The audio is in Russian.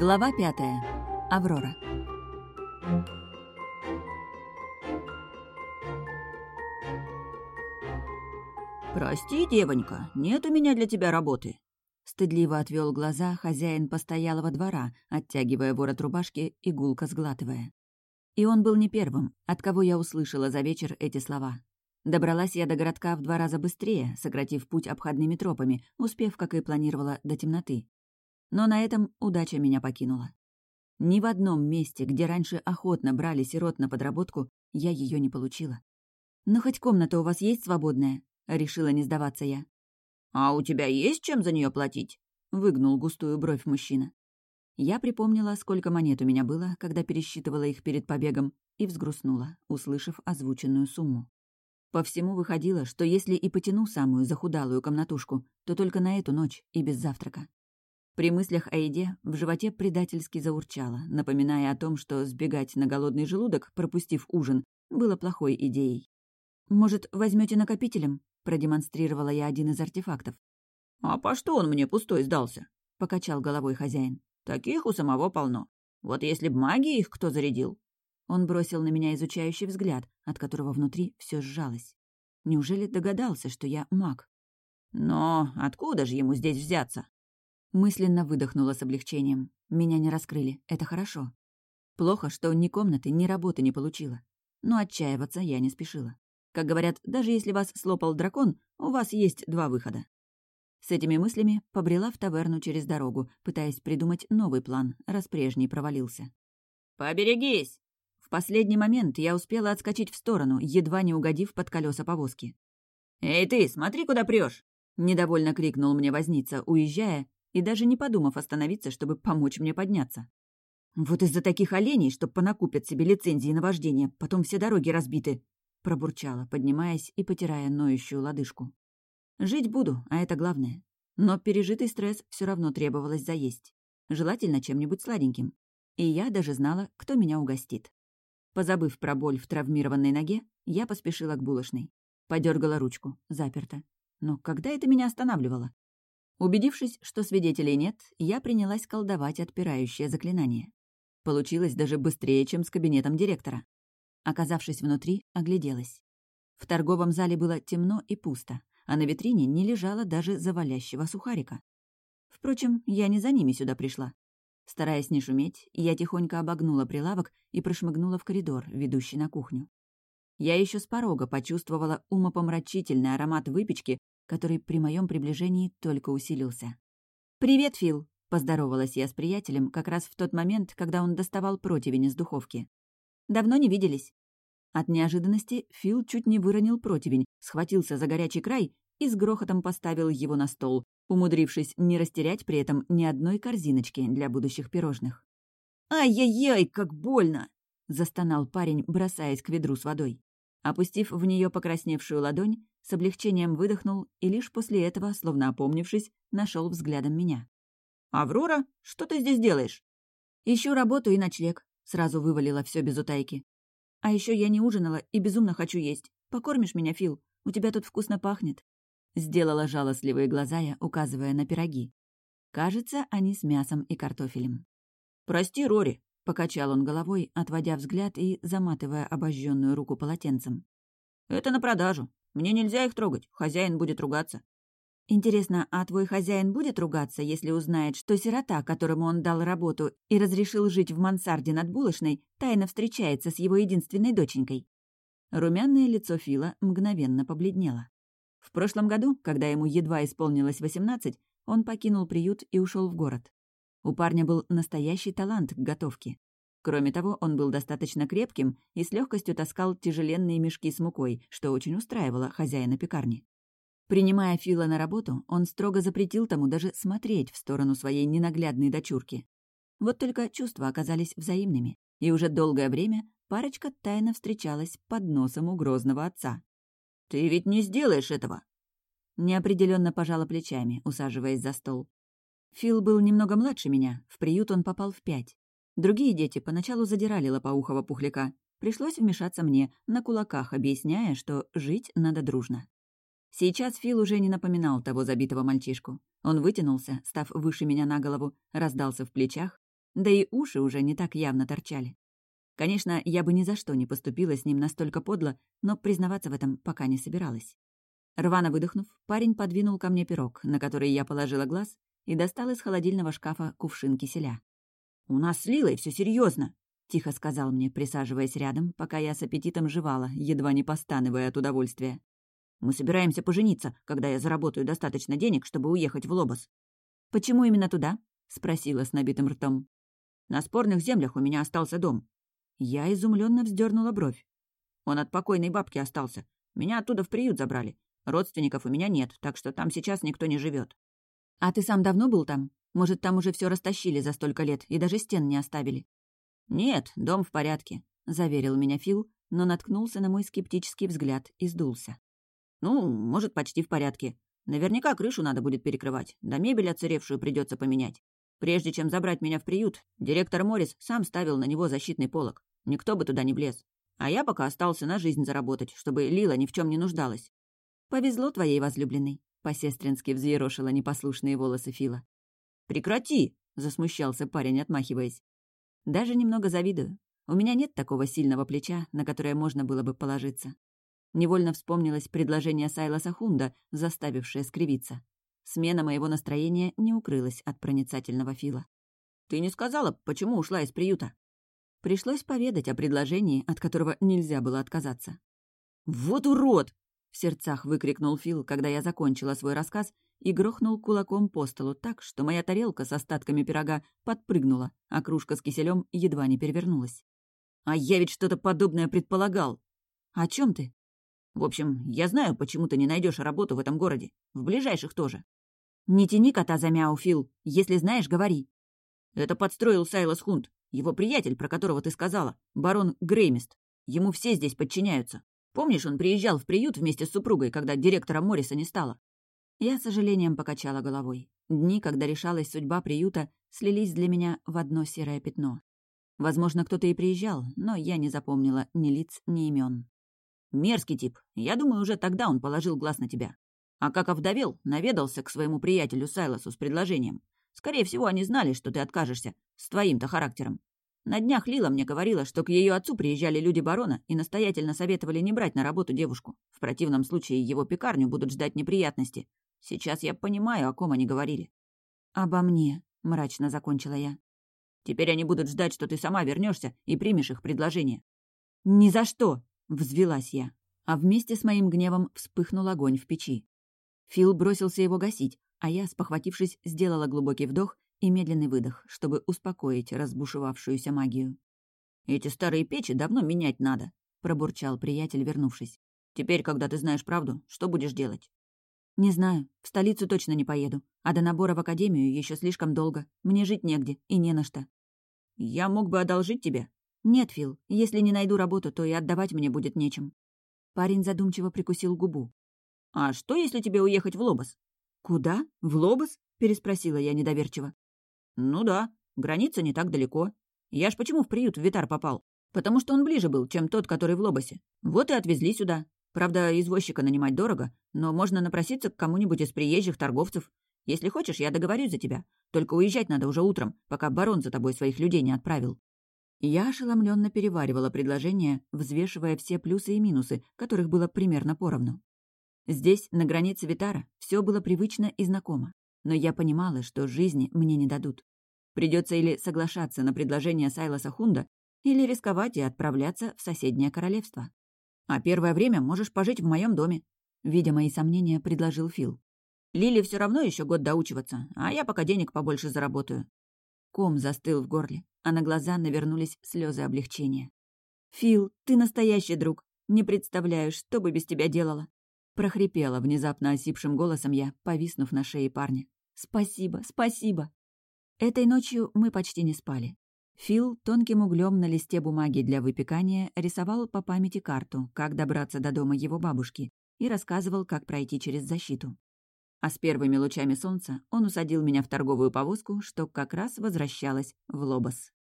Глава пятая. Аврора. «Прости, девонька, нет у меня для тебя работы». Стыдливо отвел глаза хозяин постоялого двора, оттягивая ворот рубашки и гулко сглатывая. И он был не первым, от кого я услышала за вечер эти слова. Добралась я до городка в два раза быстрее, сократив путь обходными тропами, успев, как и планировала, до темноты. Но на этом удача меня покинула. Ни в одном месте, где раньше охотно брали сирот на подработку, я ее не получила. «Ну, хоть комната у вас есть свободная?» — решила не сдаваться я. «А у тебя есть чем за нее платить?» — выгнул густую бровь мужчина. Я припомнила, сколько монет у меня было, когда пересчитывала их перед побегом, и взгрустнула, услышав озвученную сумму. По всему выходило, что если и потяну самую захудалую комнатушку, то только на эту ночь и без завтрака. При мыслях о еде в животе предательски заурчало, напоминая о том, что сбегать на голодный желудок, пропустив ужин, было плохой идеей. «Может, возьмете накопителем?» — продемонстрировала я один из артефактов. «А по что он мне пустой сдался?» — покачал головой хозяин. «Таких у самого полно. Вот если б магии их кто зарядил, он бросил на меня изучающий взгляд, от которого внутри все сжалось. Неужели догадался, что я маг? Но откуда же ему здесь взяться? Мысленно выдохнула с облегчением. Меня не раскрыли, это хорошо. Плохо, что ни комнаты, ни работы не получила. Но отчаиваться я не спешила. Как говорят, даже если вас слопал дракон, у вас есть два выхода. С этими мыслями побрела в таверну через дорогу, пытаясь придумать новый план, раз прежний провалился. «Поберегись!» последний момент я успела отскочить в сторону, едва не угодив под колеса повозки. «Эй ты, смотри, куда прешь! недовольно крикнул мне возница, уезжая, и даже не подумав остановиться, чтобы помочь мне подняться. «Вот из-за таких оленей, что понакупят себе лицензии на вождение, потом все дороги разбиты», — пробурчала, поднимаясь и потирая ноющую лодыжку. «Жить буду, а это главное. Но пережитый стресс все равно требовалось заесть. Желательно чем-нибудь сладеньким. И я даже знала, кто меня угостит. Позабыв про боль в травмированной ноге, я поспешила к булочной. Подергала ручку. Заперто. Но когда это меня останавливало? Убедившись, что свидетелей нет, я принялась колдовать отпирающее заклинание. Получилось даже быстрее, чем с кабинетом директора. Оказавшись внутри, огляделась. В торговом зале было темно и пусто, а на витрине не лежало даже завалящего сухарика. Впрочем, я не за ними сюда пришла. Стараясь не шуметь, я тихонько обогнула прилавок и прошмыгнула в коридор, ведущий на кухню. Я еще с порога почувствовала умопомрачительный аромат выпечки, который при моем приближении только усилился. «Привет, Фил!» — поздоровалась я с приятелем как раз в тот момент, когда он доставал противень из духовки. «Давно не виделись». От неожиданности Фил чуть не выронил противень, схватился за горячий край и с грохотом поставил его на стол, умудрившись не растерять при этом ни одной корзиночки для будущих пирожных. «Ай-яй-яй, как больно!» — застонал парень, бросаясь к ведру с водой. Опустив в нее покрасневшую ладонь, с облегчением выдохнул и лишь после этого, словно опомнившись, нашел взглядом меня. «Аврора, что ты здесь делаешь?» «Ищу работу и ночлег», — сразу вывалила все без утайки. «А еще я не ужинала и безумно хочу есть. Покормишь меня, Фил? У тебя тут вкусно пахнет». Сделала жалостливые глаза я, указывая на пироги. Кажется, они с мясом и картофелем. «Прости, Рори», — покачал он головой, отводя взгляд и заматывая обожженную руку полотенцем. «Это на продажу. Мне нельзя их трогать, хозяин будет ругаться». «Интересно, а твой хозяин будет ругаться, если узнает, что сирота, которому он дал работу и разрешил жить в мансарде над булочной, тайно встречается с его единственной доченькой?» Румяное лицо Фила мгновенно побледнело. В прошлом году, когда ему едва исполнилось 18, он покинул приют и ушел в город. У парня был настоящий талант к готовке. Кроме того, он был достаточно крепким и с легкостью таскал тяжеленные мешки с мукой, что очень устраивало хозяина пекарни. Принимая Фила на работу, он строго запретил тому даже смотреть в сторону своей ненаглядной дочурки. Вот только чувства оказались взаимными, и уже долгое время парочка тайно встречалась под носом у грозного отца. «Ты ведь не сделаешь этого!» Неопределенно пожала плечами, усаживаясь за стол. Фил был немного младше меня, в приют он попал в пять. Другие дети поначалу задирали лопоухого пухляка. Пришлось вмешаться мне, на кулаках объясняя, что жить надо дружно. Сейчас Фил уже не напоминал того забитого мальчишку. Он вытянулся, став выше меня на голову, раздался в плечах, Да и уши уже не так явно торчали. Конечно, я бы ни за что не поступила с ним настолько подло, но признаваться в этом пока не собиралась. Рвано выдохнув, парень подвинул ко мне пирог, на который я положила глаз, и достал из холодильного шкафа кувшин киселя. «У нас с Лилой все серьезно, тихо сказал мне, присаживаясь рядом, пока я с аппетитом жевала, едва не постанывая от удовольствия. «Мы собираемся пожениться, когда я заработаю достаточно денег, чтобы уехать в Лобос». «Почему именно туда?» — спросила с набитым ртом. «На спорных землях у меня остался дом». Я изумленно вздернула бровь. «Он от покойной бабки остался. Меня оттуда в приют забрали. Родственников у меня нет, так что там сейчас никто не живет. «А ты сам давно был там? Может, там уже все растащили за столько лет и даже стен не оставили?» «Нет, дом в порядке», — заверил меня Фил, но наткнулся на мой скептический взгляд и сдулся. «Ну, может, почти в порядке. Наверняка крышу надо будет перекрывать, да мебель оцаревшую придется поменять. Прежде чем забрать меня в приют, директор Моррис сам ставил на него защитный полог. Никто бы туда не влез. А я пока остался на жизнь заработать, чтобы Лила ни в чем не нуждалась. «Повезло твоей возлюбленной», — по-сестрински взъерошила непослушные волосы Фила. «Прекрати!» — засмущался парень, отмахиваясь. «Даже немного завидую. У меня нет такого сильного плеча, на которое можно было бы положиться». Невольно вспомнилось предложение Сайласа Хунда, заставившее скривиться. Смена моего настроения не укрылась от проницательного Фила. «Ты не сказала, почему ушла из приюта?» Пришлось поведать о предложении, от которого нельзя было отказаться. «Вот урод!» В сердцах выкрикнул Фил, когда я закончила свой рассказ и грохнул кулаком по столу так, что моя тарелка с остатками пирога подпрыгнула, а кружка с киселем едва не перевернулась. «А я ведь что-то подобное предполагал!» «О чем ты?» «В общем, я знаю, почему ты не найдешь работу в этом городе. В ближайших тоже». «Не тяни кота за мяу, Фил. Если знаешь, говори». «Это подстроил Сайлас Хунт, его приятель, про которого ты сказала, барон Греймист. Ему все здесь подчиняются. Помнишь, он приезжал в приют вместе с супругой, когда директора Морриса не стало?» Я с сожалением покачала головой. Дни, когда решалась судьба приюта, слились для меня в одно серое пятно. Возможно, кто-то и приезжал, но я не запомнила ни лиц, ни имен. «Мерзкий тип. Я думаю, уже тогда он положил глаз на тебя. А как овдовел, наведался к своему приятелю Сайлосу с предложением. Скорее всего, они знали, что ты откажешься, с твоим-то характером. На днях Лила мне говорила, что к ее отцу приезжали люди барона и настоятельно советовали не брать на работу девушку. В противном случае его пекарню будут ждать неприятности. Сейчас я понимаю, о ком они говорили. «Обо мне», — мрачно закончила я. «Теперь они будут ждать, что ты сама вернешься и примешь их предложение». «Ни за что!» — взвелась я. А вместе с моим гневом вспыхнул огонь в печи. Фил бросился его гасить, а я, спохватившись, сделала глубокий вдох и медленный выдох, чтобы успокоить разбушевавшуюся магию. «Эти старые печи давно менять надо», — пробурчал приятель, вернувшись. «Теперь, когда ты знаешь правду, что будешь делать?» «Не знаю. В столицу точно не поеду. А до набора в академию еще слишком долго. Мне жить негде и не на что». «Я мог бы одолжить тебе?» «Нет, Фил. Если не найду работу, то и отдавать мне будет нечем». Парень задумчиво прикусил губу. «А что, если тебе уехать в Лобос?» «Куда? В Лобос?» — переспросила я недоверчиво. «Ну да, граница не так далеко. Я ж почему в приют в Витар попал? Потому что он ближе был, чем тот, который в Лобосе. Вот и отвезли сюда. Правда, извозчика нанимать дорого, но можно напроситься к кому-нибудь из приезжих торговцев. Если хочешь, я договорюсь за тебя. Только уезжать надо уже утром, пока барон за тобой своих людей не отправил». Я ошеломленно переваривала предложение, взвешивая все плюсы и минусы, которых было примерно поровну. Здесь, на границе Витара, все было привычно и знакомо но я понимала, что жизни мне не дадут. Придется или соглашаться на предложение Сайласа Хунда, или рисковать и отправляться в соседнее королевство. А первое время можешь пожить в моем доме, видя мои сомнения, предложил Фил. Лили все равно еще год доучиваться, а я пока денег побольше заработаю. Ком застыл в горле, а на глаза навернулись слезы облегчения. «Фил, ты настоящий друг. Не представляю, что бы без тебя делала. Прохрипела внезапно осипшим голосом я, повиснув на шее парня. «Спасибо, спасибо!» Этой ночью мы почти не спали. Фил тонким углем на листе бумаги для выпекания рисовал по памяти карту, как добраться до дома его бабушки, и рассказывал, как пройти через защиту. А с первыми лучами солнца он усадил меня в торговую повозку, что как раз возвращалась в Лобос.